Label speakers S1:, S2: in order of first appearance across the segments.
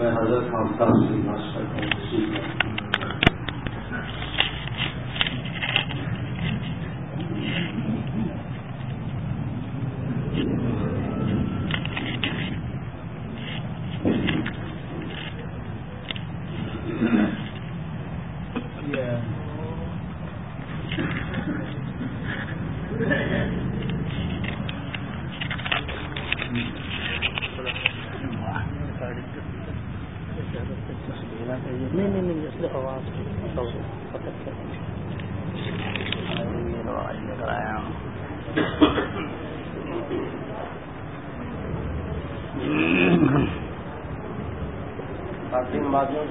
S1: میں حضرت آفتاب سے بات کرتا ہوں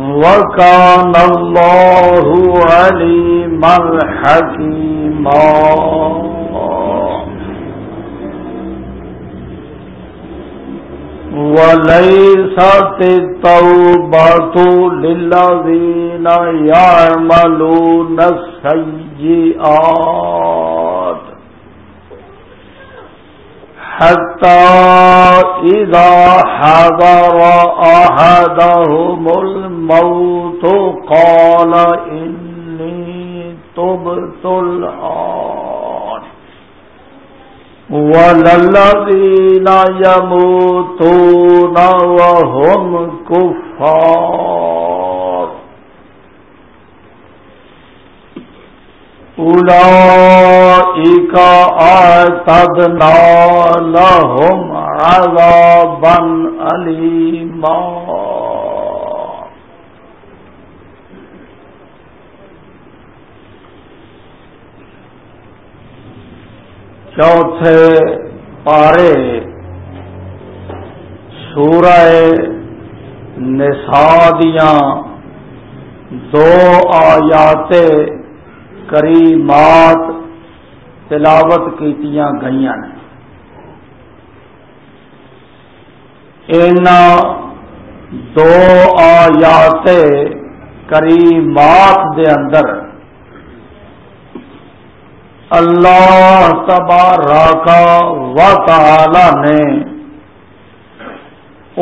S2: وكان الله عليما حكيما وليست التوبة للذين يعملون السيئات حتى إذا حضر أحدهم الموت قال إني تبت الآن. وللذين يموتون وهم كفار. أولئك أعتدنا لهم عذابا أليما. چوتھے پارے سورہ نسادیاں دو آیاتیں کریمات تلاوت کیتیاں گئی ان دو آیات کریمات دے اندر اللہ تبارک و تعالی نے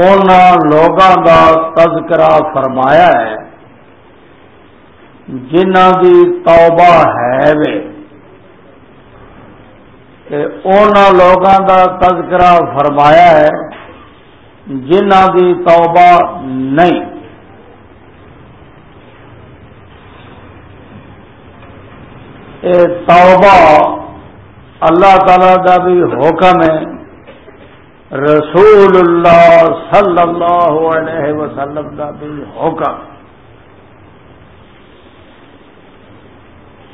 S2: ان لوگوں کا تذکرہ فرمایا ہے۔ جنہ دی توبہ ہے وے ان لوگوں کا تذکرہ فرمایا ہے جنہ دی توبہ نہیں۔ اے توبہ اللہ تعالی کا بھی حکم ہے، رسول اللہ صلی اللہ علیہ وسلم کا بھی حکم۔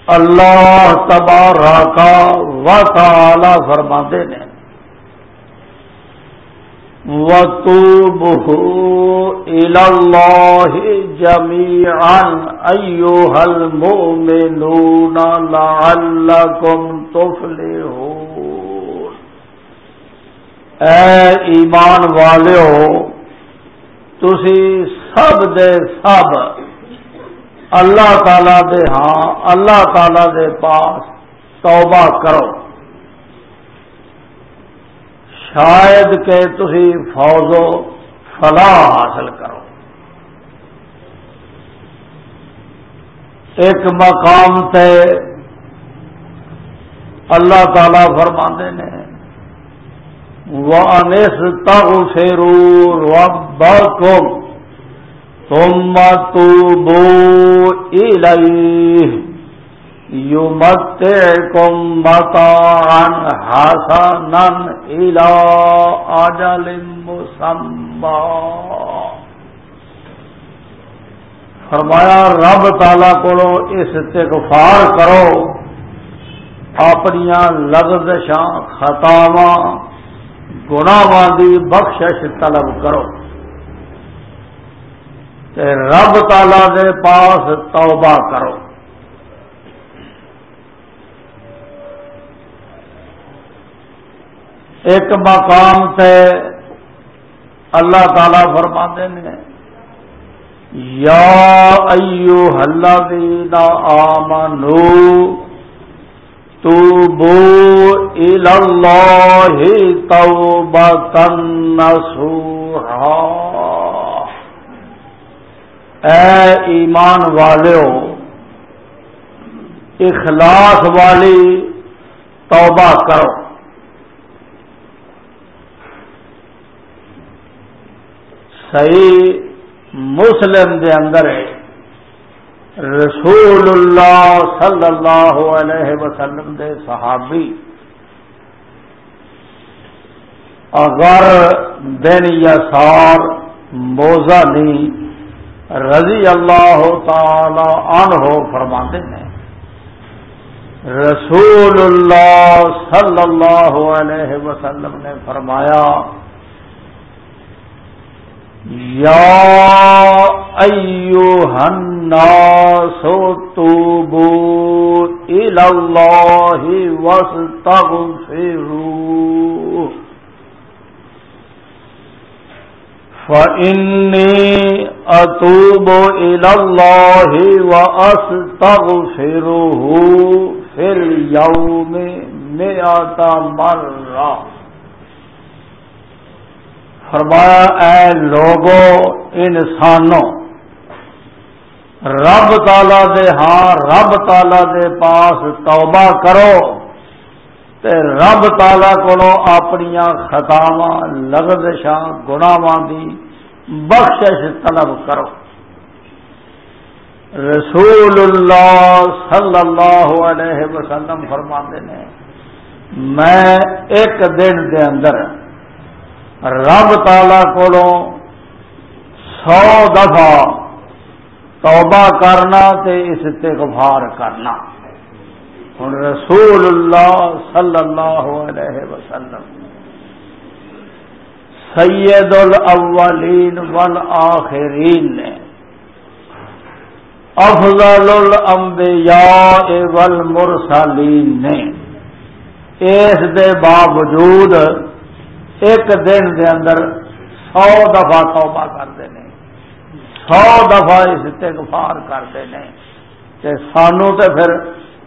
S2: اللہ تبارہ کا و تعالی فرما نے۔ وتوبه إلى الله جميعا أيها المؤمنون لعلكم تفلحون۔ اے ایمان والے ہو تسی سب دے سب اللہ تعالی دے ہاں اللہ تعالی دے پاس توبہ کرو۔ شاید کہ تھی فوج و فلاح حاصل کرو۔ ایک مقام تے اللہ تعالی فرما نے وہ انس تغ فیرور تم تو بو يمتعكم متاعا حسنا إلى أجل مسمى فرمایا، رب تالا کو استغفار کرو اپنی لگزشاں خطاوا گناواں دی بخشش طلب کرو۔ رب تالا دے پاس توبہ کرو۔ ایک مقام سے اللہ تعالی فرما نے، یا ایو الذین آمنو، توبو الاللہ توبتا نصوحا اے ایمان والو اخلاص والی توبہ کرو۔ صحیح مسلم دے اندر ہے رسول اللہ صلی اللہ علیہ وسلم دے صحابی۔ اگر دن یا سار موزہ نہیں رضی اللہ تعالی عنہ فرماتے ہیں۔ رسول اللہ صلی اللہ علیہ وسلم نے فرمایا، یا ایوہ الناس توبو الاللہ واستغفرو۔ فإني أتوب إلى الله وأستغفره في اليوم مئة مرة۔ فرمایا، اے لوگو انسانوں رب تالا دے ہاں رب تالا دے پاس توبہ کرو۔ تے رب تالا کو اپنی خطاوا لگدشاں گناواں دی بخشش طلب کرو۔ رسول اللہ صلی اللہ علیہ وسلم فرما نے، میں ایک دن دے اندر رب تالا کو سو دفعہ توبہ کرنا تے استغفار کرنا۔ ہوں رسول اللہ صلی اللہ علیہ وسلم سید الاولین والآخرین نے افضل الانبیاء والمرسلین نے اس دے باوجود ایک دن دے اندر سو دفعہ توبہ کرتے ہیں، سو دفعہ استغفار کرتے ہیں۔ کہ سانو تے پھر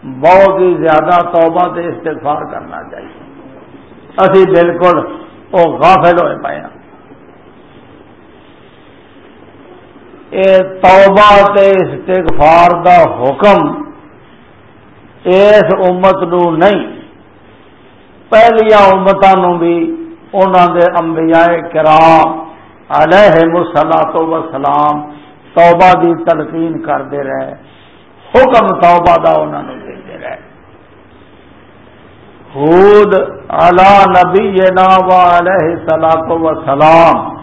S2: بہت ہی زیادہ توبہ تے استغفار کرنا چاہیے۔ اسی بالکل وہ غافل ہوئے پائے ہیں۔ اے توبہ تے استغفار دا حکم اس امت نو نہیں پہلیا امتوں بھی انہوں دے انبیاء کرام علیہ مسلاط و سلام توبہ دی تلقین کرتے رہے۔ حکم توبہ دا انہوں نے دیتے رہے۔ خود علا نبی نا علیہ سلاط و سلام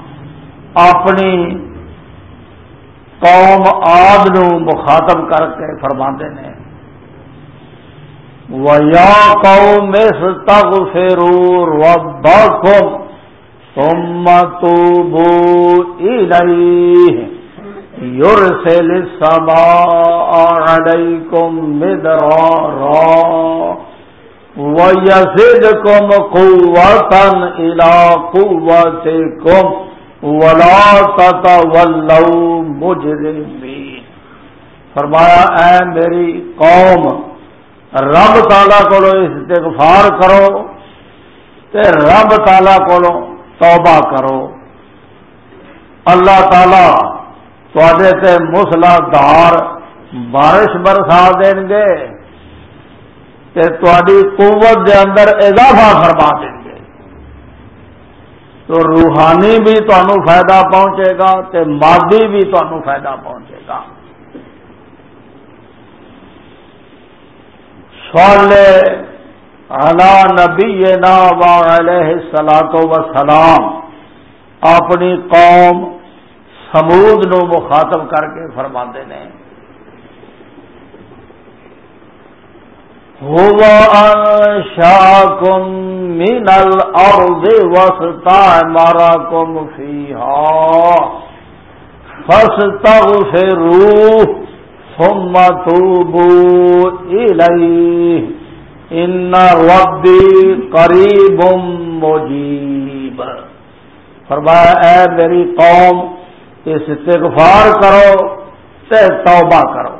S2: اپنی قوم آد نو مخاطب کر کے فرما نے۔ وَيَا قَوْمِ اسْتَغْفِرُوا رَبَّكُمْ ثُمَّ تُوبُوا إِلَيْهِ يُرْسِلِ السَّمَاءَ عَلَيْكُمْ مِدْرَارًا وَيَزِدْكُمْ قُوَّةً إِلَى قُوَّتِكُمْ وَلَا تَتَوَلَّوْا مُجْرِمِينَ فرمایا، اے میری قوم، رب تالا کو استغفار کرو تے رب تالا کو توبہ کرو۔ اللہ تعالی تے مسلا دار بارش برسا دیں گے تے قوت دے اندر اضافہ فرما دیں گے۔ تو روحانی بھی تمہوں فائدہ پہنچے گا تے مادی بھی تمہوں فائدہ پہنچے گا۔ نبی نا علیہ سلاط و سلام اپنی قوم سمود نو مخاطب کر کے فرما نے انشاکم من الارض واستعمرکم فیہا فاستغفروه ثم توبوا الیہ۔ ان ربی قریب مجیب۔ فرمایا، اے میری قوم استغفار کرو تے توبہ کرو۔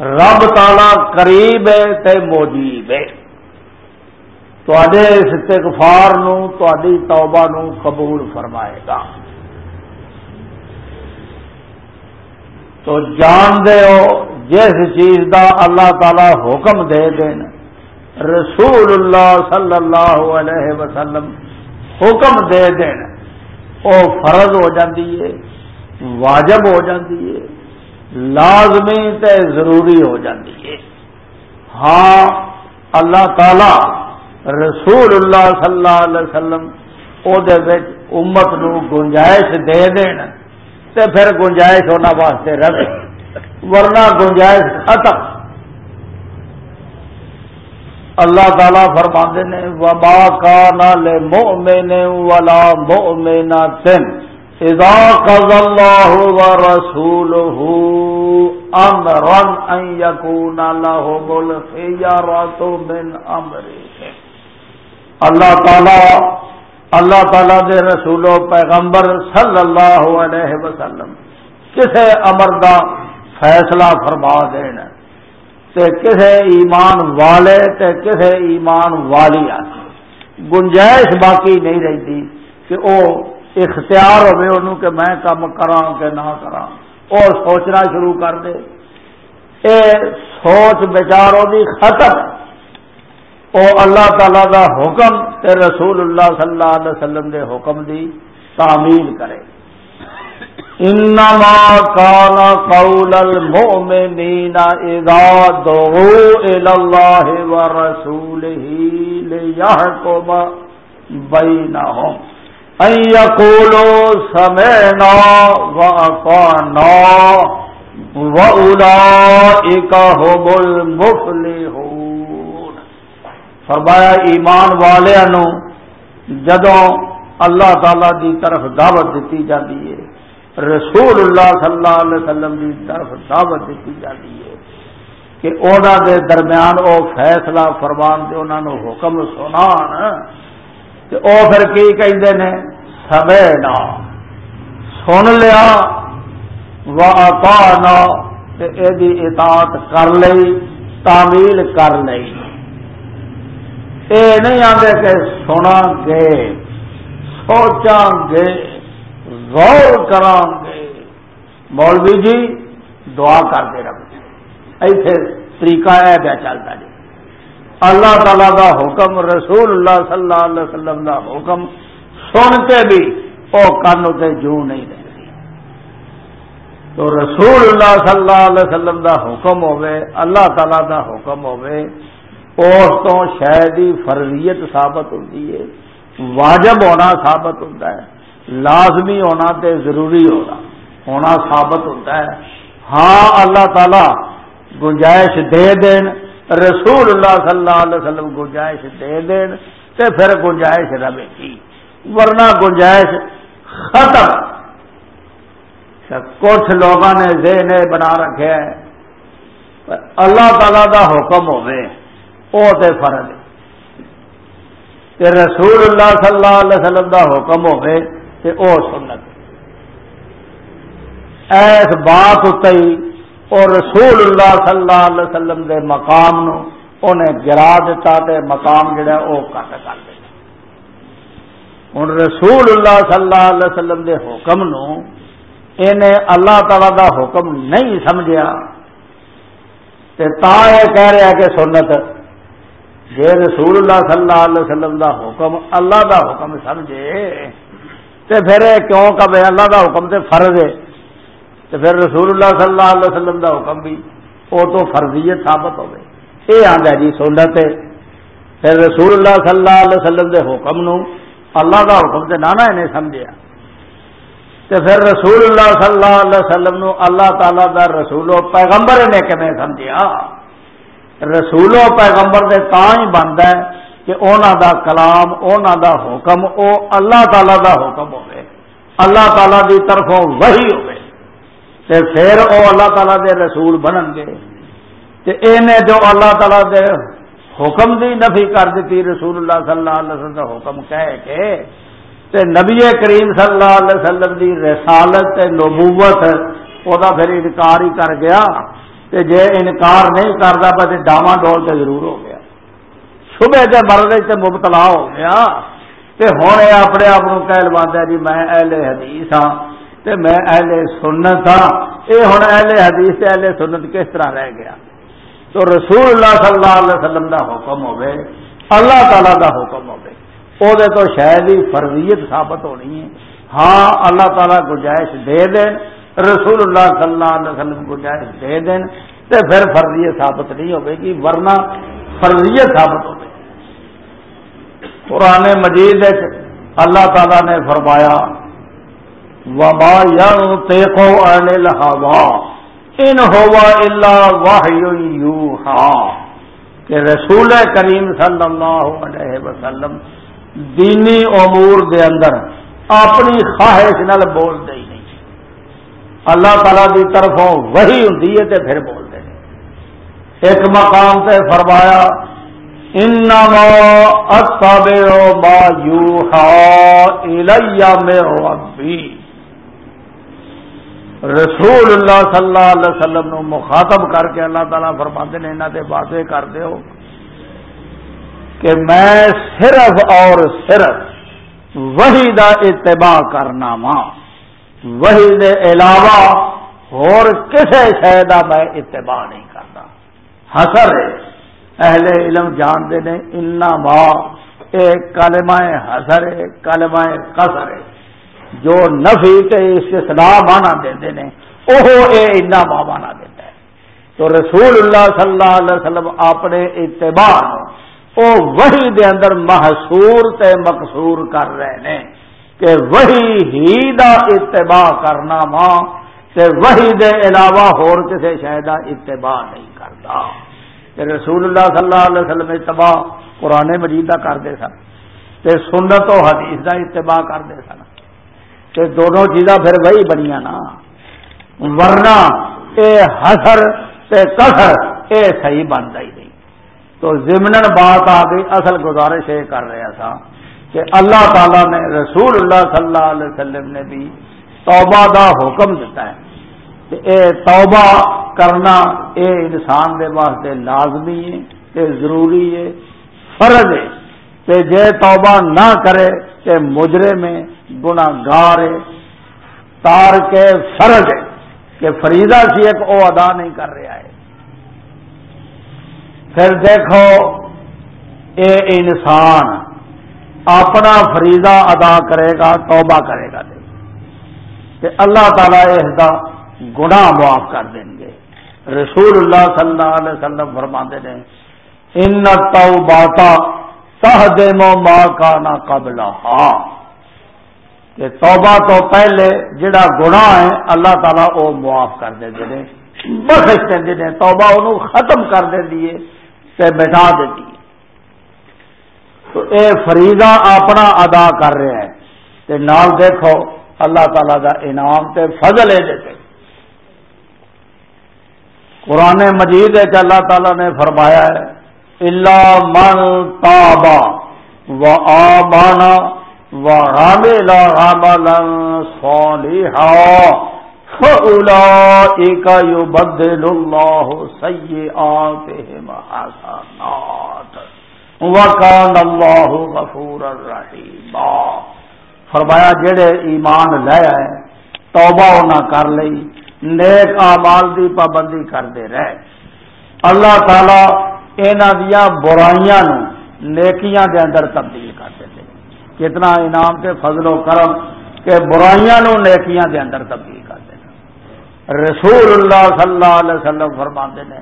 S2: رب تالا قریب ہے تے موجیب ہے۔ تے استغفار نو تی توبہ نو قبول فرمائے گا۔ تو جان دے ہو، جس چیز دا اللہ تعالی حکم دے دین، رسول اللہ صلی اللہ علیہ وسلم حکم دے دین۔ او فرض ہو جاتی ہے، واجب ہو جاتی ہے لازمی تے ضروری ہو جاتی ہے۔ ہاں اللہ تعالی رسول اللہ صلی اللہ علیہ وسلم او دے وچ امت نو گنجائش دے دین، تے پھر گنجائش ہونا واسطے رہے ورنہ گنجائش ختم۔ اللہ تعالی فرما نے وبا کا نہ ولا مومنا تن اذا قضى الله ورسوله امرا ان يكون لهم الخيارات من امره اللہ تعالی اللہ تعالی دے رسول و پیغمبر صلی اللہ علیہ وسلم کسے امر دا فیصلہ فرما دین۔ تے کسے ایمان والے تے کسے ایمان والی گنجائش باقی نہیں رہتی کہ او اختیار ہوے انہوں کہ میں کام کرا کہ نہ کرا اور سوچنا شروع کر دے۔ اے سوچ بچاروں دی ختم او اللہ تعالی دا حکم تے رسول اللہ صلی اللہ علیہ وسلم دے حکم دی تعمیل کرے۔ انما کان قول المؤمنین اذا دعوا الى الله ورسوله ليحكم بينهم. یقولو سمینا و اقانا و اولائکا هم المفلحون. فرمایا، ایمان والے نو جدوں اللہ تعالی دی طرف دعوت دیتی جاتی ہے رسول اللہ صلی اللہ علیہ وسلم دی طرف دعوت دیتی جاتی ہے کہ اونا دے درمیان او فیصلہ فرمان دے انہوں نے حکم سنان او پھر کی کہتے ہیں سبے نا سن لیا و اکانا اطاعت کر لئی، تعمیل کر لئی۔ اے نہیں آتے کہ سنا گے سوچا گے۔ غور کران گے مولوی جی دعا کرتے رہے ایسے طریقہ ہے پہ چلتا جی۔ اللہ تعالی دا حکم، رسول اللہ صلی اللہ علیہ وسلم دا حکم سن کے بھی وہ کن اتنے جو نہیں رہتی تو رسول اللہ صلی اللہ علیہ وسلم دا حکم ہوئے اللہ تعالی دا حکم ہوئے اس تو شاید ہی فرضیت ثابت ہوتی ہے، واجب ہونا ثابت ہوتا ہے۔ لازمی ہونا تے ضروری ہونا ہونا ثابت ہوتا ہے۔ ہاں اللہ تعالی گنجائش دے دین رسول اللہ صلی اللہ علیہ وسلم گنجائش دے دین تے پھر گنجائش رہے گی ورنہ گنجائش ختم۔ کچھ لوگوں نے ذہن بنا رکھے اللہ تعالی دا حکم ہوے او تے فرض تے رسول اللہ صلی اللہ علیہ وسلم دا حکم ہوے تے او سنت۔ ایس بات اتئی اور رسول اللہ صلی اللہ علیہ وسلم دے مقام نو انہیں گرا دیتا تے مقام جڑا او کٹ کر دیا ہوں رسول اللہ صلی اللہ علیہ وسلم دے حکم نو انہیں اللہ تعالی دا حکم نہیں سمجھا تا یہ کہہ رہا کہ سنت جی رسول اللہ صلی اللہ علیہ وسلم دا حکم اللہ دا حکم سمجھے تے پھر کیوں کہ اللہ دا حکم تے فرض ہے۔ تو پھر رسول اللہ صلی اللہ علیہ وسلم دا حکم بھی وہ تو فرضیت ثابت ہو گئی یہ آدھا جی سنت ہے پھر رسول اللہ صلی اللہ علیہ وسلم دے حکم نو اللہ دا حکم تے نانا انہیں سمجھا تے پھر رسول اللہ صلی اللہ علیہ وسلم نو اللہ تعالی دا رسول و پیغمبر نے کمیں سمجھا رسول و پیغمبر دے تا ہی بنتا ہے۔ کہ اونا دا کلام، اونا دا حکم، او اللہ تعالی دا حکم ہوئے۔ اللہ تعالی دی طرفوں وہی ہوئے۔ تے پھر او اللہ تعالی دے رسول بنن گے۔ تے اینے جو اللہ تعالی دے حکم دی نفی کر دیتی رسول اللہ صلی اللہ علیہ وسلم دا حکم کہہ کے، تے نبی کریم صلی اللہ علیہ وسلم دی رسالت تے نبوت، او دا پھر انکار ہی کر گیا۔ تے جے انکار نہیں کرتا بس ڈاواں ڈول تے ضرور ہو گیا صبح کے مرد سے مبتلا ہو گیا۔ تے ہوں یہ اپنے آپ کو کہہ لوا جی میں اہل حدیث ہاں تے میں اہل سنت ہاں۔ یہ ہوں اہل حدیث اہل سنت کس طرح رہ گیا؟ تو رسول اللہ صلی اللہ علیہ وسلم دا حکم ہوے اللہ تعالی دا حکم ہوے او دے تو شاید ہی فرضیت ثابت ہونی ہے۔ ہاں اللہ تعالی گنجائش دے دین۔ رسول اللہ صلی اللہ علیہ وسلم گنجائش دے دین۔ تے پھر فرضیت ثابت نہیں ہوے گی، ورنہ فرضیت ثابت ہو قرآن مجید اللہ تعالی نے فرمایا، وما ينطق عن الهوى ان هو الا وحي يوحى کہ رسول کریم صلی اللہ علیہ وسلم دینی امور دے اندر اپنی خواہش نال بول دے نہیں۔ اللہ تعالی دی طرفوں وہی ہوندی ہے تے پھر بول دے۔ ایک مقام تے فرمایا انما اتبع ما يوحى الي من ربي. رسول اللہ صلی اللہ علیہ وسلم نو مخاطب کر کے اللہ تعالیٰ فرماتے نے انہوں نے واضح کر دو کہ میں صرف اور صرف وہی دا اتباع کرنا وا وہی دے علاوہ اور کسے شہ میں اتباع نہیں کرتا۔ حسر ہے۔ اہل علم جانتے نے انا ماں ایک کلمہ حسر ہے کلمہ قصر۔ ہے جو نفی تے استثناء مانا دے دے وہ اینا ماں مانا دیتا ہے۔ تو رسول اللہ صلی اللہ علیہ وسلم اپنے اتباع او وہی دے اندر محصور تے مقصور کر رہے ہیں۔ کہ وہی ہی دا اتباع کرنا ماں، تے وہی دے علاوہ ہور کسے شاید اتباع نہیں کرتا۔ کہ رسول اللہ صلی اللہ علیہ وسلم اتباع قرآن مجید کا کرتے سن تے سنت و حدیث دا اتباع کرتے سن کہ دونوں چیزاں پھر وہی بنیا نا۔ ورنہ اے حسر تے کسر اے صحیح بنتا ہی نہیں۔ تو ضمن بات آ گئی، اصل گزارش یہ کر رہا تھا کہ اللہ تعالی نے رسول اللہ صلی اللہ علیہ وسلم نے بھی توبہ دا حکم دیتا ہے۔ توبہ کرنا اے انسان دے واسطے لازمی ہے کہ ضروری ہے، فرض ہے کہ جے توبہ نہ کرے کہ مجرے میں گناگار تار کے فرض ہے کہ فریضہ سی ایک او ادا نہیں کر رہا ہے۔ پھر دیکھو، اے انسان اپنا فریضہ ادا کرے گا، توبہ کرے گا۔ کہ اللہ تعالی اس کا گنا معاف کر دیں گے۔ رسول اللہ صلی اللہ علیہ وسلم فرما دے ان تو باتا تہ ماں کا نہ قبل کہ توبہ تو پہلے جڑا گناہ ہے، اللہ تعالیٰ وہ معاف کر دے دے بخش دے دے توبہ انہوں ختم کر دے دیے تے بٹھا دیتی تو اے فریضہ اپنا ادا کر رہے ہیں۔ تے نال دیکھو، اللہ تعالی دا انعام تے فضل ہے دیتے قرآن مجید ہے کہ اللہ تعالی نے فرمایا ہے اللہ من تابا و آبانا و راملا راملا صالحا فأولئك يبدل الله سيئاتهم حسنات وكان الله غفورا رحيما۔ فرمایا، جڑے ایمان لے آئے، توبہ نہ کر لئی۔ نیک آمال دی پابندی کرتے رہے۔ اللہ تعالی یہاں دیا برائیاں نو نیکیاں دے اندر تبدیل کر دیتے کتنا انعام کے فضل و کرم کہ برائیاں نو نیکیاں دے اندر تبدیل کر دیتے رسول اللہ صلی اللہ علیہ وسلم فرما نے،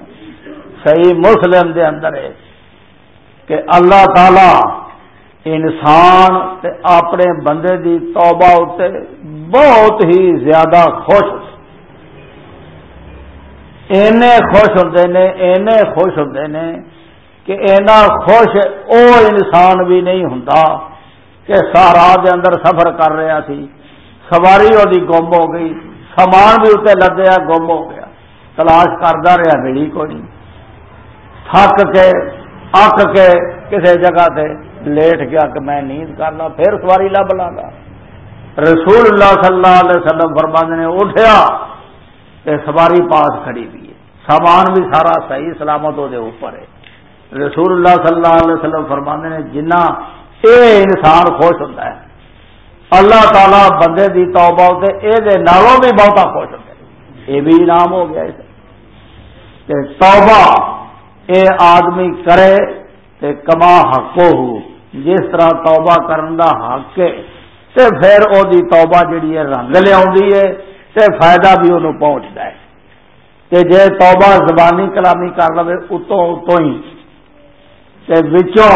S2: صحیح مسلم دے اندر ہے کہ اللہ تعالی انسان تے اپنے بندے دی توبہ اتنے بہت ہی زیادہ خوش اینے خوش ہوتے نے، اینے خوش ہوتے نے کہ اینا خوش او انسان بھی نہیں ہوں کہ سارا دے اندر سفر کر رہا سی، سواری وہ گم ہو گئی، سامان بھی اتنے لدیا، گم ہو گیا، تلاش کرتا رہا، ملی کو نہیں۔ تھک کے، اک کے کسی جگہ تے لیٹ گیا کہ میں نیند کرنا، پھر سواری لب لا گا رسول اللہ صلی اللہ علیہ وسلم فرماند نے، اٹھیا سواری پاس کھڑی سامان بھی سارا صحیح سلامت دے اوپر ہے۔ رسول اللہ صلی اللہ علیہ وسلم فرمانے نے، جنہ اے انسان خوش ہوتا ہے، اللہ تعالی بندے دی توبہ ہوتے اے دے نالوں بھی بہت خوش ہوتے ہیں یہ بھی انعام ہو گیا اسے توبہ اے آدمی کرے تے کما حقو ہو۔ جس طرح توبہ کرن دا حق ہے، تے پھر او دی توبہ جڑی ہے رنگ لیا تے فائدہ بھی انہوں پہنچتا ہے۔ کہ جے توبہ زبانی کلامی کر لو اتوں اتوں ہی۔ تے وچوں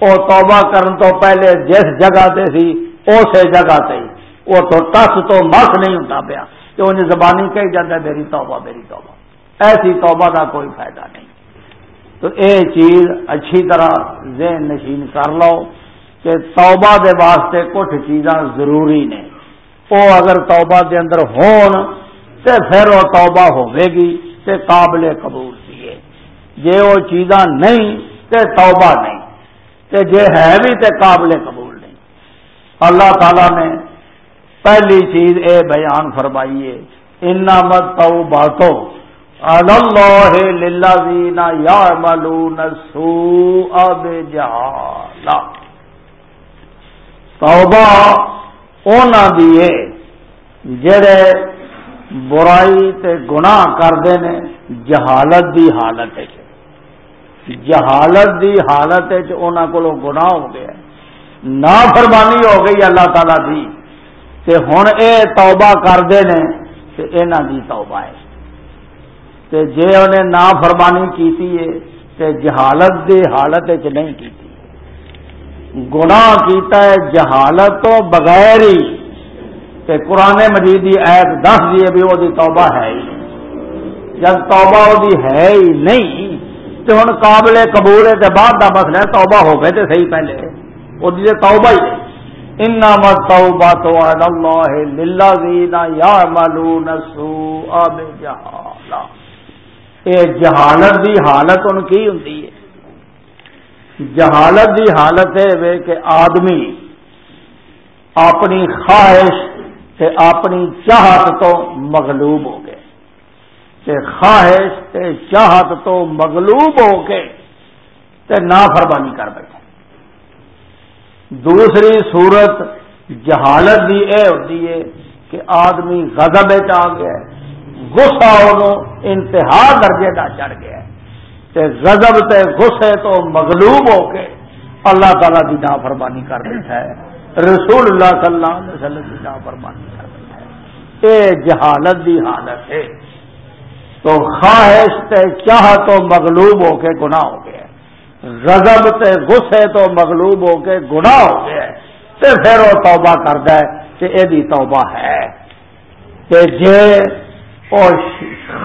S2: او توبہ کرن تو پہلے جس جگہ تے سی اسے جگہ تے وہ تو ٹس تو مس نہیں ہوتا پیا کہ انہیں زبانی کہی جاتا ہے، میری توبہ میری توبہ۔ ایسی توبہ کا کوئی فائدہ نہیں۔ تو اے چیز اچھی طرح ذہن نشین کر لو کہ توبہ دے واسطے کچھ چیزاں ضروری نے۔ وہ اگر توبہ دے اندر ہون تے پھر وہ توبہ ہوے گی تے قابل قبول دیے جے وہ چیزاں نہیں تے توبہ نہیں۔ تے جے ہے بھی تے قابل قبول نہیں۔ اللہ تعالی نے پہلی چیز اے بیان فرمائیے ان مت تو باتوں اللہ للذین یعملون السوء بجہالہ توبہ اونا دیے جڑے برائی تے گناہ کرتے ہیں جہالت دی حالت جہالت دی حالت کو گناہ ہو گیا نا فرمانی ہو گئی اللہ تعالی دی۔ تے ہن اے توبہ کرتے ہیں تے اینا دی توبہ ہے۔ تے جے انہیں نا فرمانی کیتی ہے، تے جہالت دی حالت نہیں کیتی۔ گناہ کیتا ہے جہالت تو بغیر ہی کہ قرآن مجید کی ایت دس دیے بھی وہ توبہ ہے ہی جب توبہ وہ ہے ہی نہیں، تو ہوں قابل قبول ہے تو بعد کا مسئلہ توبہ ہو گئے تو صحیح پہلے۔ وہ توبہ ہی ان توبہ تو یا ملون سو یہ جہالت دی حالت ان کی ہوں جہالت دی حالت ہے کہ آدمی اپنی خواہش تے اپنی چاہت تو مغلوب ہو گئے۔ تے خواہش تے چاہت تو مغلوب ہو کے تے نافرمانی کر بیٹھے۔ دوسری صورت جہالت بھی یہ ہوتی ہے کہ آدمی غضب آ گیا گسا انتہا درجے کا چڑھ گیا تے غضب تے غصے تو مغلوب ہو کے اللہ تعالی کی نافرمانی کر بیٹھا ہے۔ رسول اللہ صلی اللہ علیہ وسلم کی نافرمانی۔ اے جہالت دی حالت ہے۔ تو خواہش تے چاہ تو مغلوب ہو کے گناہ ہو گیا۔ غضب تے غصے تو مغلوب ہو کے گناہ ہو گیا۔ تے پھر وہ توبہ کرتا کہ یہ توبہ ہے۔ کہ جے او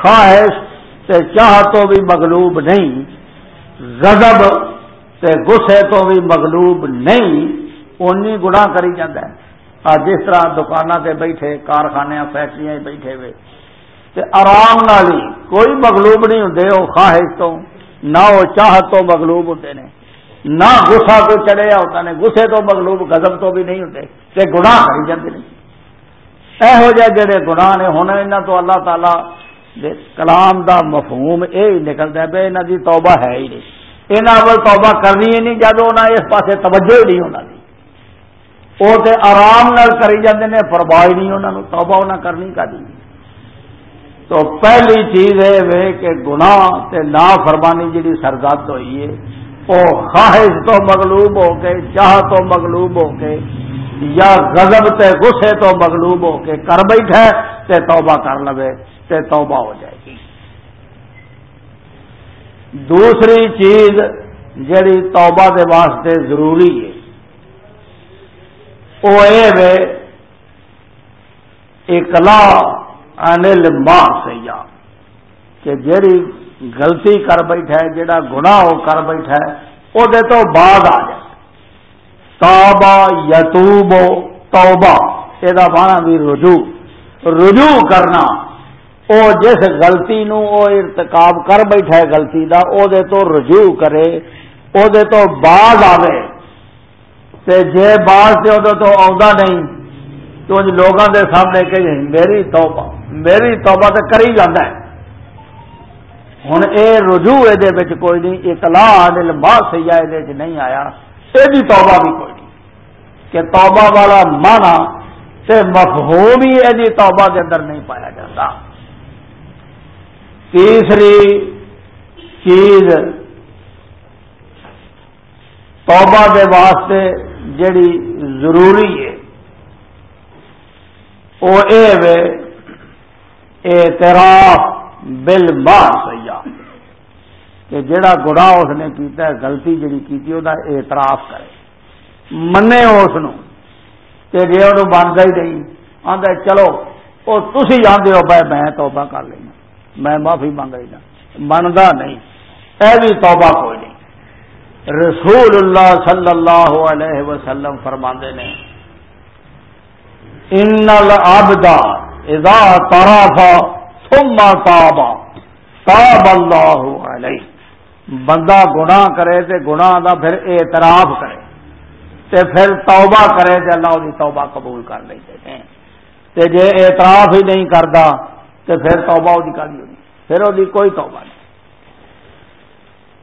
S2: خواہش تے چاہ تو بھی مغلوب نہیں غضب تے غصے تو بھی مغلوب نہیں، اونی گناہ کری جاتا ہے۔ جس طرح دکانوں سے بیٹھے کارخانے فیکٹری بیٹھے ہوئے۔ تے آرام نال ہی کوئی مغلوب نہیں ہوں وہ خواہش تو، نہ وہ چاہت تو مغلوب ہوتے نے۔ نہ گسا کو چڑھیا ہوتا نے گسے تو مغلوب گزم تو بھی نہیں ہوتے تے گناہ کری جاتے ہیں یہو جہ جڑے گناہ نے ہونے انہوں تو اللہ تعالی دے کلام دا مفہوم یہ نکلتا ہے بھائی انہوں دی توبہ ہے ہی نہیں۔ یہاں توبہ کرنی ہی نہیں جب انہیں اس پاسے توجہ ہی نہیں ہونا دی وہ تے آرام نال کری جاندے نے پرواہ نہیں انہوں توبہ انہیں کرنی کا دی تو پہلی چیز ہے کہ گناہ تے نا فرمانی جی سرگرد ہوئی ہے وہ خواہش تو مغلوب ہو کے چاہ تو مغلوب ہو کے یا غضب تے غصے تو مغلوب ہو کے کر بیٹھے تے توبہ کر لو تے توبہ ہو جائے گی دوسری چیز جڑی توبہ دے واسطے ضروری ہے وہ اکلا انل ماں سیا کہ جیڑی غلطی کر بیٹھا ہے جڑا گناہ ہو کر بیٹھا ہے وہ تو بعد آ جائے۔ توبہ یتوب توبہ یہ بانا بھی رجوع۔ رجوع کرنا، او جس غلطی نو او ارتکاب کر بیٹھا ہے غلطی دا، او دے تو رجوع کرے، او دے تو بعد آوے۔ تے جے بعد سے او تو آدھا نہیں، تو لوگوں دے سامنے کہ میری توبہ میری توبہ تو کری جانا ہے۔ ہوں یہ رجوع یہ کوئی نہیں، اطلاع لمبا سیا یہ نہیں آیا یہ بھی توبہ بھی کوئی نہیں۔ کہ توبہ والا مانا سے مفہوم ہی یہ توبہ کے اندر نہیں پایا جاتا تیسری چیز، توبہ کے واسطے جڑی ضروری ہے۔ وہ یہ اعتراف بل مار سیا کہ جڑا گڑا اس نے کیتا ہے، غلطی جڑی کی وہ اعتراف کرے۔ منے اس کہ جی وہ بن گئی نہیں آدھا چلو وہ تھی جانتے ہو، بھائی میں توبہ کر لینا، میں معافی منگ لینا منگا نہیں، اے بھی توبہ کوئی نہیں۔ رسول اللہ صلی اللہ علیہ وسلم فرما نے، ان العبدہ اذا طرفا ثم تابا تاب اللہ علیہ بندہ گناہ کرے تے گناہ دا پھر اعتراف کرے، تے پھر توبہ کرے تے اللہ دی توبہ قبول کر لیتے ہیں۔ تے جے اعتراف ہی نہیں کردا، تے پھر توبہ دی کاری ہونی پھر دی کوئی توبہ نہیں۔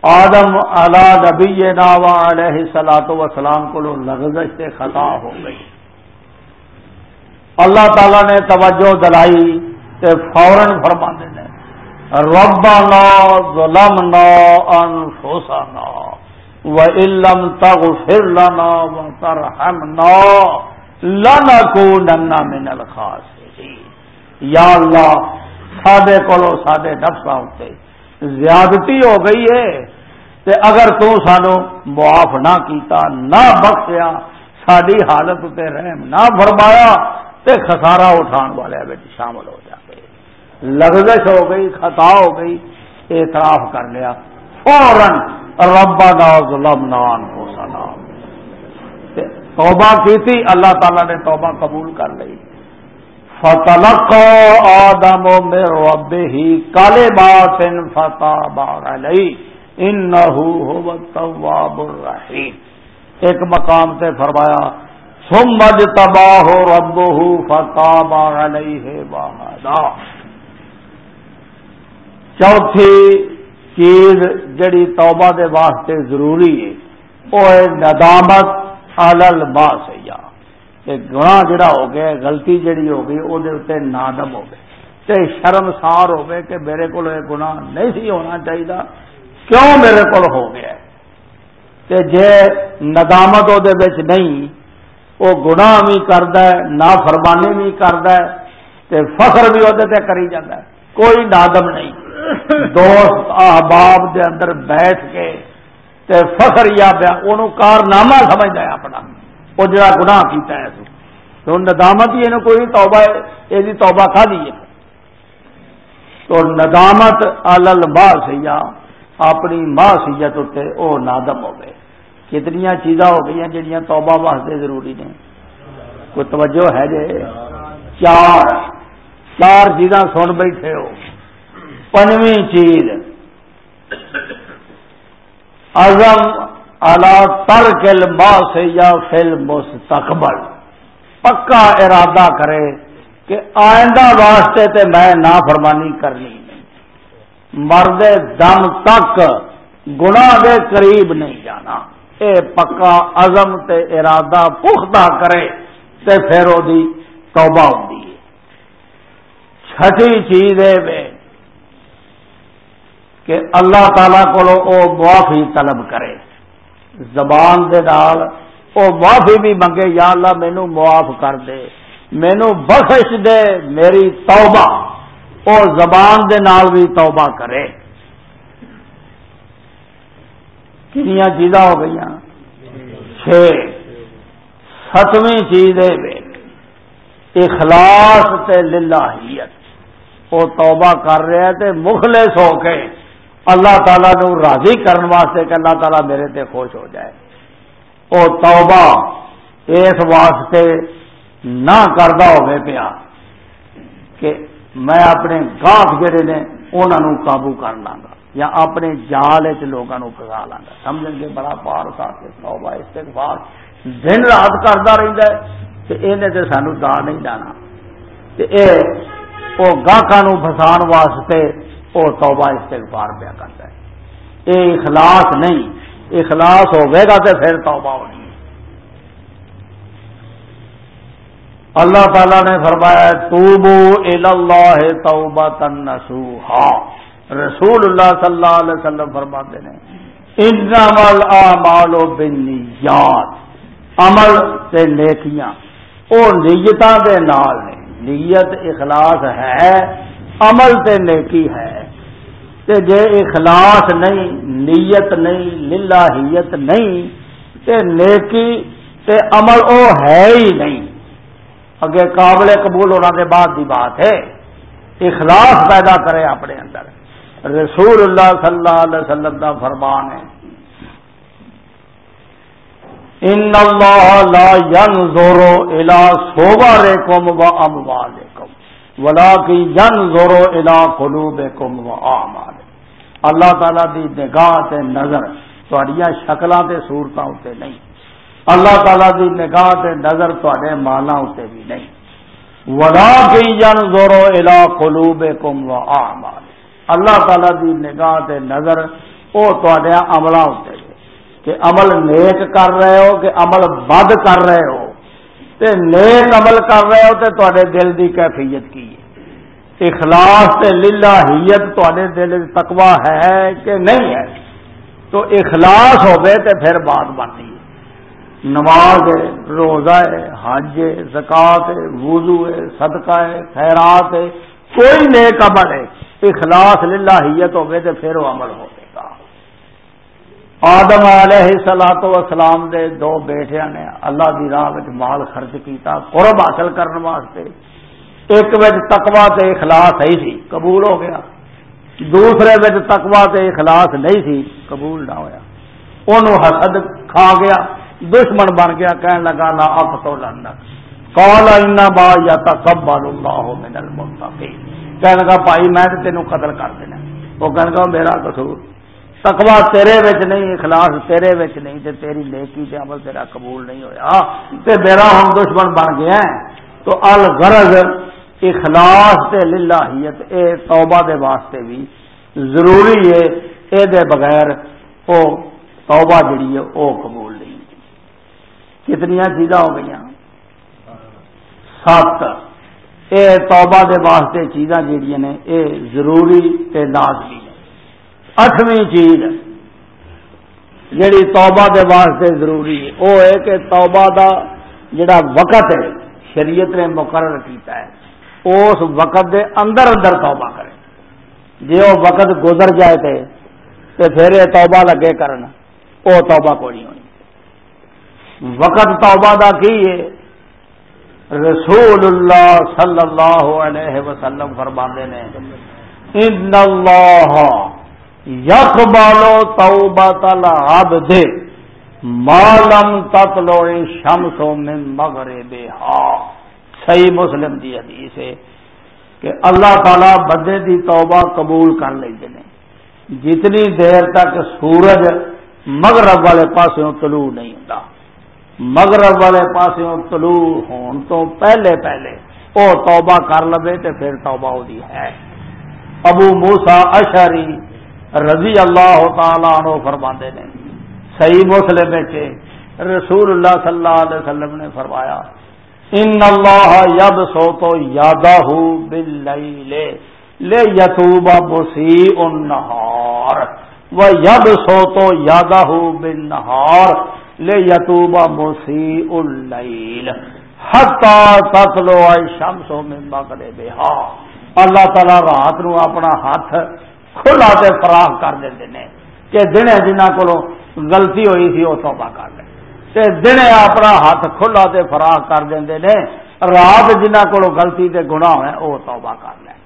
S2: آدم علا نبی ناوا علیہ سلاۃ وسلام کو لغزش سے خطا ہو گئی۔ اللہ تعالی نے توجہ دلائی تے فوراً فرما دینے رب نو ظلم نو انفوسا نو و علم تغ ربنا ظلمنا انفسنا وَإِلَّمْ تَغْفِرْ لَنَا وَتَرْحَمْنَا لَنَكُونَنَّ مِنَ الْخَاسِرِينَ یا اللہ، سادے کولو سادے نفساں ہوتے زیادتی ہو گئی ہے۔ تے اگر تو سانو معاف نہ کیتا، نہ بخشیا ساری حالت تے رحم نہ فرمایا تے خسارا اٹھان والے شامل ہو جاتے لغزش ہو گئی، خطا ہو گئی، اعتراف کر لیا۔ فوراً ربا نا ظلم نان ہو سنا۔ توبہ کی تھی اللہ تعالی نے توبہ قبول کر لی۔ فتلق آدم میں رب ہی کالے بات فتح بار لئی ان ایک مقام سے فرمایا سمجھ تباہ رب فتاب علیہ واہدا چوتھی چیز جڑی توبہ دے واسطے ضروری ہے، وہ ہے ندامت الل با سیا کہ گناہ جڑا ہو گیا، غلطی جڑی ہو گئی وہ نادم ہو گئے۔ تے شرمسار ہو کہ میرے کو گناہ نہیں سی ہونا چاہیے کیوں میرے کو ہو گیا کہ جے ندامت وہ نہیں وہ گنا بھی کرد نہ فرمانی بھی کرد فخر بھی وہ کری جاتا ہے۔ کوئی نادم نہیں۔ دوست احباب دے اندر بیٹھ کے تے فخر یا پیا وہ کارنامہ سمجھتا ہے اپنا۔ وہ جڑا گناہ کیتا ہے تو۔ ندامت ہی یہ کوئی توبہ یہ توبہ کھا دی ہے۔ تو ندامت الل با سیا اپنی ماں سیت اتنے وہ نادم ہو گئے کتنی چیزاں ہو گئی جہیا توبہ واسطے ضروری نے کوئی توجہ ہے جی چار چار چیزاں سن بیٹھے ہو پنویں چیز ازم اللہ تر کل یا فل مستقبل پکا ارادہ کرے کہ آئندہ واسطے تے میں نافرمانی کرنی مرد دم تک گنا دے قریب نہیں جانا۔ اے پکا عزم تے ارادہ پختہ کرے تے پھر وہ توبہ ہوتی ہے۔ چھٹی چیز ہے کہ اللہ تعالی کو معافی طلب کرے۔ زبان دے نال او معافی بھی منگے، یا اللہ مینو معاف کر دے مینو بخش دے، میری توبہ۔ او زبان دے نال بھی توبہ کرے۔ کنیا چیزاں ہو گئی چھ ستویں چیز اخلاص تے للہیت۔ وہ توبہ کر رہے ہیں تے مخلص ہو کے اللہ تعالیٰ نو راضی کرنے واسطے کہ اللہ تعالیٰ میرے تے خوش ہو جائے۔ وہ توبہ اس واسطے نہ کردہ ہوئے پیا کہ میں اپنے گاہک جڑے نے انہوں قابو کر لانگا۔ یا اپنے جال لوگوں پسا لاں سمجھ گے بڑا پار کر کے توبہ، استغفار۔ دن رات کرتا رہتا ہے کہ انہیں تو سانو دا نہیں جانا۔ وہ گاہکوں فسان واسطے وہ توبہ، استغفار پیا کرتا ہے۔ یہ اخلاص نہیں، اخلاص ہوئے گا تو پھر توبہ ہونی اللہ تعالی نے فرمایا، توبو اللہ توبہ تنسوہا رسول اللہ صلی اللہ علیہ وسلم فرماتے ہیں انمل آمال و بنیاد عمل تے نیکیاں او نیتاں دے نال نے نیت اخلاص ہے، عمل تے نیکی ہے۔ تے جے اخلاص نہیں، نیت نہیں، للہیت نہیں، تے نیکی تے عمل او ہے ہی نہیں۔ اگے قابل قبول ہونا کے بعد دی بات ہے۔ اخلاص پیدا کرے اپنے اندر۔ رسول اللہ صلی اللہ علیہ وسلم کا فرمان ہے۔ ان اللہ لا ينظروا الى صوركم واموالكم ولكن ينظروا الى قلوبكم واعمالكم اللہ تعالی دی نگاہ تے نظر تہاڈیاں شکلاں تے صورتاں تے نہیں۔ اللہ تعالی دی نگاہ تے نظر تہاڈے مالاں تے بھی نہیں۔ ولكن ينظروا الى قلوبكم واعمالكم اللہ تعالی دی نگاہ دے نظر وہ عمل ہوتے کہ عمل نیک کر رہے ہو، کہ عمل بد کر رہے ہو۔ تے نیک عمل کر رہے ہو تے تے دل دی کیفیت کی ہے۔ اخلاص تے للہیت تے دل تقوی ہے کہ نہیں ہے۔ تو اخلاص ہوئے تے پھر بات بنتی ہے۔ نماز ہے، روزہ ہے، حج ہے زکات ہے، وضو ہے، صدقہ ہے، خیرات ہے، کوئی نیک عمل ہے، اخلاص للہیت ہوگی تو پھر وہ عمل ہوگے گا۔ آدم علیہ سلاط اسلام دے دو بیٹیا نے اللہ دی راہ مال خرچ کیتا، قرب حاصل کرنے واسطے۔ ایک بج تکوا تے اخلاص ہی سی، قبول ہو گیا۔ دوسرے بج تکوا تے اخلاص نہیں سی، قبول نہ ہویا۔ انہوں حسد کھا گیا۔ دشمن بن گیا، کہنے لگا، لا اف تو کالا ان با یا تقبل اللہ من المتقین۔ کہنے لگا، بھائی، میں تینوں قتل کر دینا۔ وہ کہنے لگا میرا قصور۔ تکوا تیرے وچ نہیں، اخلاص تیرے وچ نہیں، تے تیری نیکی تے عمل تیرا قبول نہیں ہویا۔ تے میرا ہم دشمن بن گیا ہے تو الغرض اخلاص تے للہیت، اے توبہ دے واسطے بھی ضروری ہے۔ اے دے بغیر، او توبہ جڑی ہے، او قبول کتنی چیزاں ہو گئی سات۔ اے توبہ دے واسطے چیزاں جہیا نے اے ضروری تے لازمی اٹھویں چیز جیڑی توبہ دے واسطے ضروری ہے وہ ہے کہ توبہ دا جڑا وقت ہے، شریعت نے مقرر کیتا ہے۔ اس وقت دے اندر اندر توبہ کرے۔ جی وہ وقت گزر جائے تے تے پھر یہ توبہ لگے کرن وہ توبہ کو نہیں وقت توبہ دا کی ہے رسول اللہ صلی اللہ علیہ وسلم فرماندے نے ان اللہ یخ بالو تو بتل اب دے مالم تت لو شم سو میں مغرے بے ہا صحیح مسلم دی حدیث ہے کہ اللہ تعالی بندے دی توبہ قبول کر لیں جتنی دیر تک سورج مغرب والے پاسوں طلوع نہیں ہوتا مغرب والے پاسوں طلوع ہون تو پہلے پہلے او توبہ کر لے تو پھر توبہ ہوتی ہے۔ ابو موسا اشاری رضی اللہ تعالی عنہ فرماندے نے، صحیح مسلم کے رسول اللہ صلی اللہ علیہ وسلم نے فرمایا، ان اللہ یب سو تو یادہ بل لے یتوبا بسی ان نہار وہ یب سو تو یادہ بن نہار لے یتوبا بسی اللیل حتا تتلو شم سو میں مکڑے اللہ تعالی رات نو اپنا ہاتھ کھلا تے فراہ کر دیں کہ دنے جنہ کو غلطی ہوئی تھی وہ توبہ کر لیں تے دنے اپنا ہاتھ کھلا تے فراہ کر دیں نے، رات جنہ کو غلطی تے گناہ ہے وہ توبہ کر لیں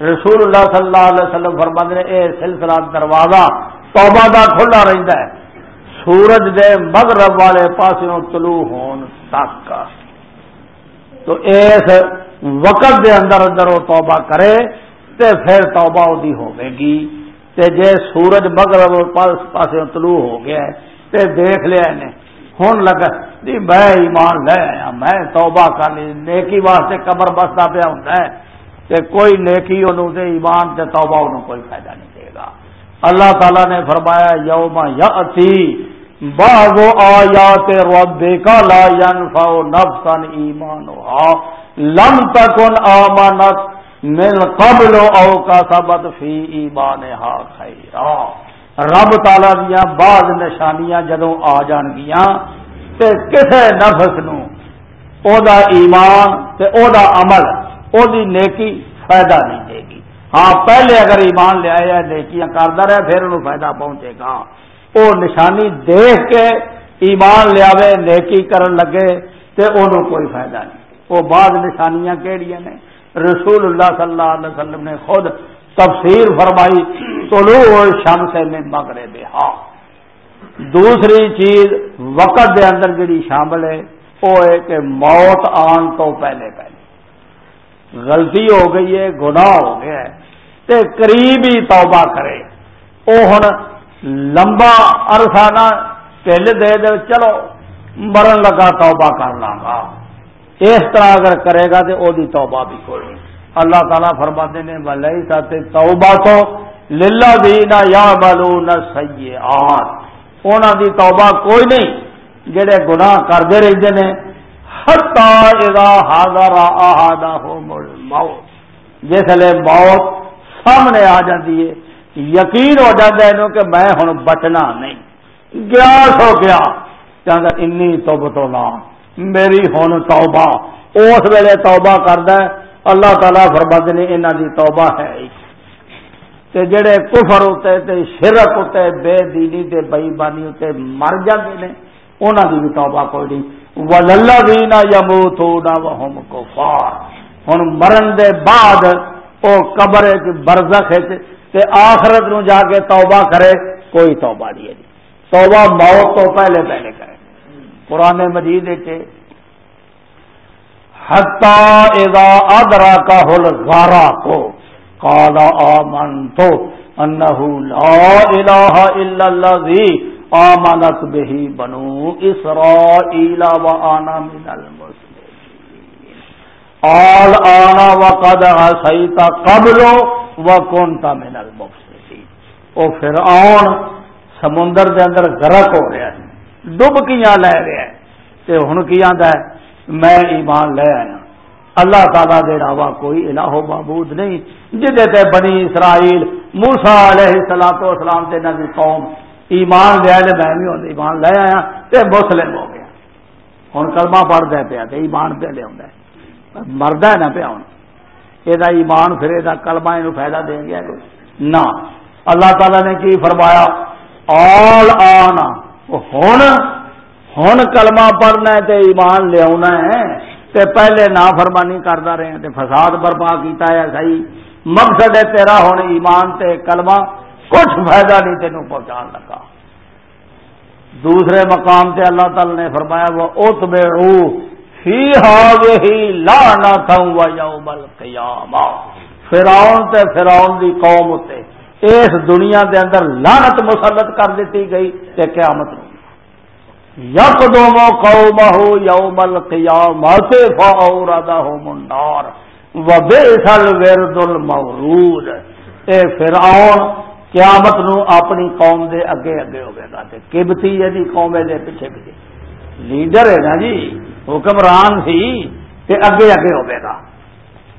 S2: رسول اللہ صلی اللہ علیہ وسلم فرمند نے، اے سلسلہ دروازہ توبہ دا کھلا رہتا ہے۔ سورج دے مغرب والے پاسوں طلوع ہون تک تو اس وقت دے اندر اندر وہ توبہ کرے تے پھر توبہ دی ہوے گی۔ تے جے سورج مغرب پاسوں طلوع ہو گیا ہے تے دیکھ لیا نے۔ ہون لگا جی میں ایمان لے آیا، میں توبہ کر لی۔ نیکی واسطے قبر بستا پیا ہوں کہ کوئی نیکی انہوں دے ایمان تے توبہ انہوں کوئی فائدہ نہیں دے گا۔ اللہ تعالیٰ نے فرمایا، یوم یاتی بعض آیات ربک لا ينفع نفسا ایمانها لم تکن آمنت من قبل او کسبت فی ایمانها خیرا۔ رب تعالی دیا بعض نشانیاں جدوں آ جان گیاں تے کسے نفس نو او دا ایمان تے او دا عمل وہ نیکی فائدہ نہیں دے گی۔ ہاں پہلے اگر ایمان لیا ہے نیکیاں کرتا رہے، پھر انہوں فائدہ پہنچے گا۔ وہ نشانی دیکھ کے ایمان لیا نیکی کرن لگے تے انہوں کوئی فائدہ نہیں۔ وہ بعض نشانیاں کہڑی نے؟ رسول اللہ صلی اللہ علیہ وسلم نے خود تفسیر فرمائی، طلوع شم سے میں مغرے بے ہاں دوسری چیز، وقت دے اندر جڑی شامل ہے وہ ہے کہ موت آن تو پہلے پہلے۔ غلطی ہو گئی ہے، گناہ ہو گیا ہے، تے قریب ہی توبہ کرے۔ وہ ہوں لمبا عرصہ نہ پہل دے دے، چلو، مرن لگا، توبہ کر لا گا۔ اس طرح اگر کرے گا تو وہ توبہ بھی کوئی اللہ تعالیٰ فرماتے نے ملئی ساتھ توبہ تو للہ بھی نہ یا بلو نہ سی آن دی توبہ کوئی نہیں جہے گناہ کرتے رہتے ہیں۔ جس لیے موت سامنے آ جاتی ہے یقین ہو جاتا ہے کہ میں ہوں بچنا نہیں۔ گیاس ہو گیا۔ کہ انی توب تو لا میری ہوں توبہ۔ اس ویلے توبہ کرد اللہ تعالی فربد نے انہوں دی توبہ ہے تے جڑے کفر ہوتے تے شرک ہوتے، بے دینی تے بئی بانی ہوتے مر جاتے ہیں انہوں دی بھی توبہ کوئی نہیں۔ وللذین یموتون وهم کفار ہن مرن دے بعد او قبر برزخ تے آخرت نو جا کے توبہ کرے، کوئی توبہ نہیں ہے۔ توبہ موت تو پہلے پہلے کرے۔ قرآن مجید کے حتا اذا ادرا ہل غارا کو قال آمنت انه لا الہ الا الذی آمانت بہی بنو اسرائیل و آنا من المسلمین۔ آل آنا و قد حسیتا قبلو و کنتا من المفسدین او فرعون سمندر دے اندر غرق ہو رہا ہے ڈب کیاں لے رہا ہے؟ تے ہن کی آندا ہے؟ میں ایمان لے آیا۔ اللہ تعالیٰ دے علاوہ کوئی الہ و معبود نہیں، جدے تے بنی اسرائیل موسیٰ علیہ السلام تے نبی قوم ایمان لیا میں بھی ایمان لے آیا تے مسلم ہو گیا۔ ہوں کلمہ پڑھتا پیا تو ایمان پہ لیا مرد ہے نہ پیا ہوں یہ ایمان پھر یہ کلمہ یہ فائدہ دے گیا کوئی نہ اللہ تعالی نے کی فرمایا آل آنا ہوں ہوں کلمہ پڑھنا ہے تے ایمان لیا ہے تے پہلے نہ فرمانی کرتا رہے تے فساد برپا کیتا ہے صحیح مقصد ہے تیرا ہوں ایمان تے کلمہ کچھ فائدہ نہیں تینوں پہنچان لگا دوسرے مقام تے اللہ تعالی نے فرمایا وہ ات بے ہی ہی لانا تھا یوم القیامہ۔ فراؤن تے فراؤن دی قوم تے اس دنیا دے اندر لانت مسلط کر دیتی گئی تے قیامت نو۔ یک دو قومہ یوم القیامت فاوردہم النار۔ وبئس الورد المورود۔ اے فرعون، قیامت نو اپنی قوم دے اگے اگے ہوے گا تے کبتی یعنی جی، قوم دے پیچھے پیچھے۔ لیڈر ہے نا جی؟ حکمران سی تے اگے اگے ہوے گا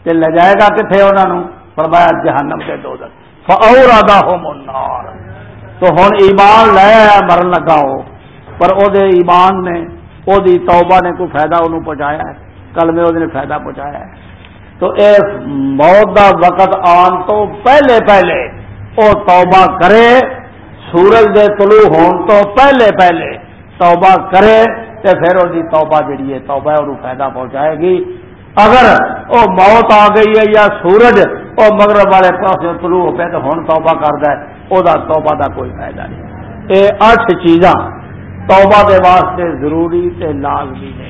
S2: تے لے جائے گا کتھے انہاں نو فرمایا جہنم کے دو دے دوزخ فاوردہم النار تو ہن ایمان لے آیا مرن لگا ہو پر او دے ایمان نے او دی توبہ نے کوئی فائدہ انہوں پہنچایا ہے کل میں وہ فائدہ پہنچایا ہے تو اس موت دا وقت آن تو پہلے پہلے او توبہ کرے سورج دے طلوع ہون تو پہلے پہلے توبہ کرے تے پھر وہ توبہ جڑی ہے، توبہ انہوں فائدہ پہنچائے گی۔ اگر وہ موت آ گئی ہے یا سورج وہ مغرب والے پاس طلوع ہو پہ تو ہوں توبہ کرد ہے وہ توبہ دا کوئی فائدہ نہیں۔ یہ اٹھ چیزاں توبہ دے واسطے ضروری تے لازمی نے۔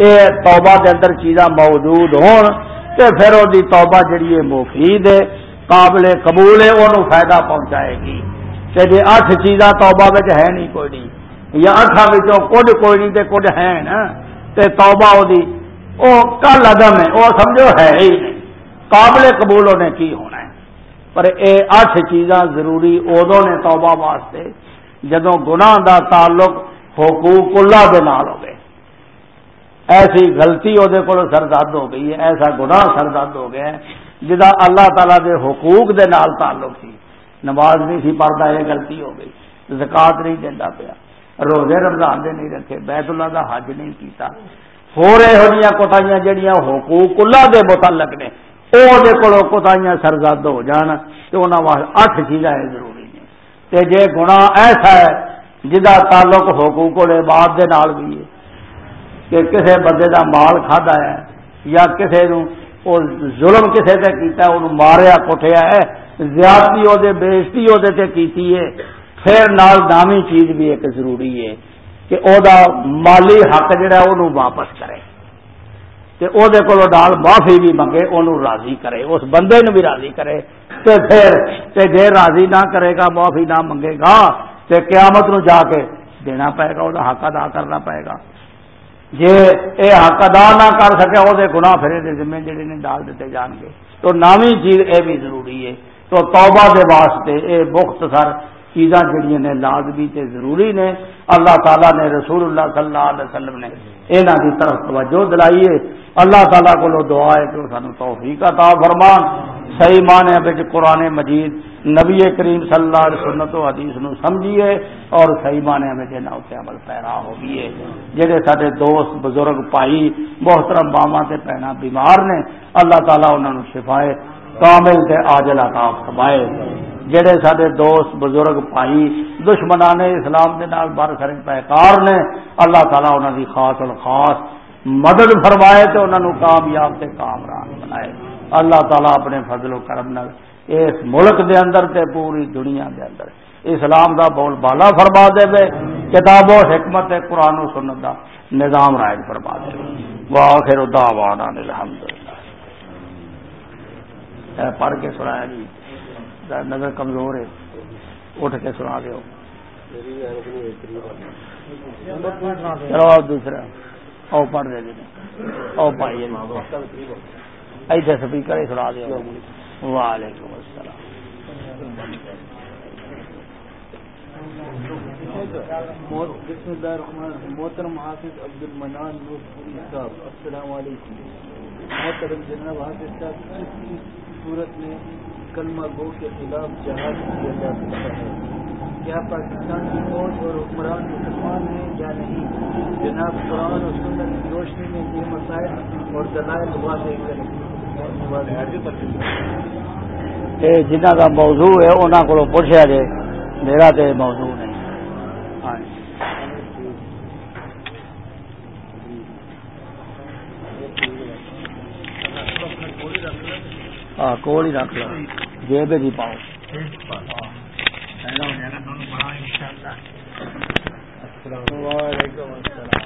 S2: یہ توبہ دے اندر چیزاں موجود ہون تے پھر وہ توبہ جڑی ہے مفید ہے، قابل قبول ہے وہ فائدہ پہنچائے گی۔ تے جی اٹھ چیزاں توبہ بچ ہے نہیں، کوئی نہیں۔ یا اٹھا بچوں کچھ کوئی نہیں تے کچھ ہے نا، تے توبہ وہ کل عدم ہے وہ سمجھو ہے ہی نہیں، قابل قبول ہونے کی ہونا ہے؟ پر اے اٹھ چیزاں ضروری ادو نے توبہ واسطے جدو گناہ دا تعلق حقوق اللہ دے نال ہو گئے۔ ایسی غلطی وہ سردرد ہو گئی ہے، ایسا گناہ سردرد ہو گیا ہے، جدا اللہ تعالی دے حقوق دے نال تعلق سی نماز نہیں سی پڑھتا یہ غلطی ہو گئی۔ زکات نہیں دینا پیا۔ روزے رمضان دے نہیں رکھے بیت اللہ دا حج نہیں کیتا۔ ہو رہے ہو کوتاہیاں جہیا حقوق اللہ دے متعلق نے وہ کوتاہیاں سرزد ہو جان تو انہوں اٹھ چیزاں ضروری نے۔ تے جے گناہ ایسا ہے جہاں تعلق حقوق العباد دے نال بھی ہے، کہ کسے بندے دا مال کھادا ہے یا کسے نو او ظلم کسے تے کیتا ہے انہوں ماریا، کٹیا ہے، زیادتی وہ بےزتی وہ کیتی ہے۔ پھر نال نامی چیز بھی ایک ضروری ہے کہ او دا مالی حق جڑا ہے انہوں واپس کرے تے او دے کولو ڈال معافی بھی منگے انہوں راضی کرے، اس بندے نو بھی راضی کرے تے پھر تے جے راضی نہ کرے گا، معافی نہ منگے گا تے قیامت نو جا کے دینا پائے گا وہ حق ادا کرنا پائے گا۔ جی یہ حق ادا نہ کر سکے وہ گنا پھر ذمے جڑے نے ڈال دیتے جان گے۔ تو نوی چیز یہ بھی ضروری ہے۔ تو توبہ دے واسطے یہ مختصر چیزاں جڑی نے لازمی تے ضروری نے، اللہ تعالیٰ نے رسول اللہ صلی اللہ علیہ وسلم نے یہاں کی طرف توجہ دلائی ہے۔ اللہ تعالیٰ کو دعا ہے کہ سانو توفیق عطا فرمان صحیح معنی بچ قرآن مجید نبی کریم صلی اللہ علیہ سنت و حدیث نو سمجھیے اور صحیح معنی میں جنا اسے عمل پیرا ہو گئی جہے سارے دوست، بزرگ پائی محترم باما سے پہنا بیمار نے، اللہ تعالیٰ انہوں نے شفائے کامل سے آجل عطا فرمائے۔ جڑے سارے دوست، بزرگ، بھائی، دشمنان اسلام کے نال بر سر پیکار نے، اللہ تعالیٰ انہوں کی خاص الخاص مدد فرمائے تو انہوں نے کامیاب سے کامران بنائے۔ اللہ تعالیٰ اپنے فضل و کرم نال اس ملک دے اندر تے پوری دنیا دے اندر اسلام دا بول بالا فرما دے بے کتاب و حکمت قرآن و سنت دا نظام رائج فرما دے۔ واخر دعوانا الحمدللہ۔ پڑھ کے سنایا جی۔ نظر کمزور ہے۔ اٹھ کے سنا دو چلو آپ دوسرا۔ او پڑھ دے دیں جی۔ او پائیے جی۔ ایسے سپیکر ہی سنا دو وعلیکم السلام۔
S3: بسم اللہ الرحمن الرحیم محترم حافظ عبد المنان صاحب، السلام علیکم۔ محترم جناب حافظ صاحب کس صورت میں کلمہ گو کے خلاف جہاز کیا جا سکتا ہے۔ کیا پاکستان کی فوج اور حکمران مسلمان ہیں یا نہیں؟ جناب، قرآن اور سنت کی روشنی میں یہ مسائل اور دلائل واضح کریں۔
S2: جنہ کا موضوع ہے انہوں کو پوچھا جائے، میرا تو موضوع نہیں۔ ہاں کول ہی رکھ لو جیب جی پاؤ
S1: جائے گا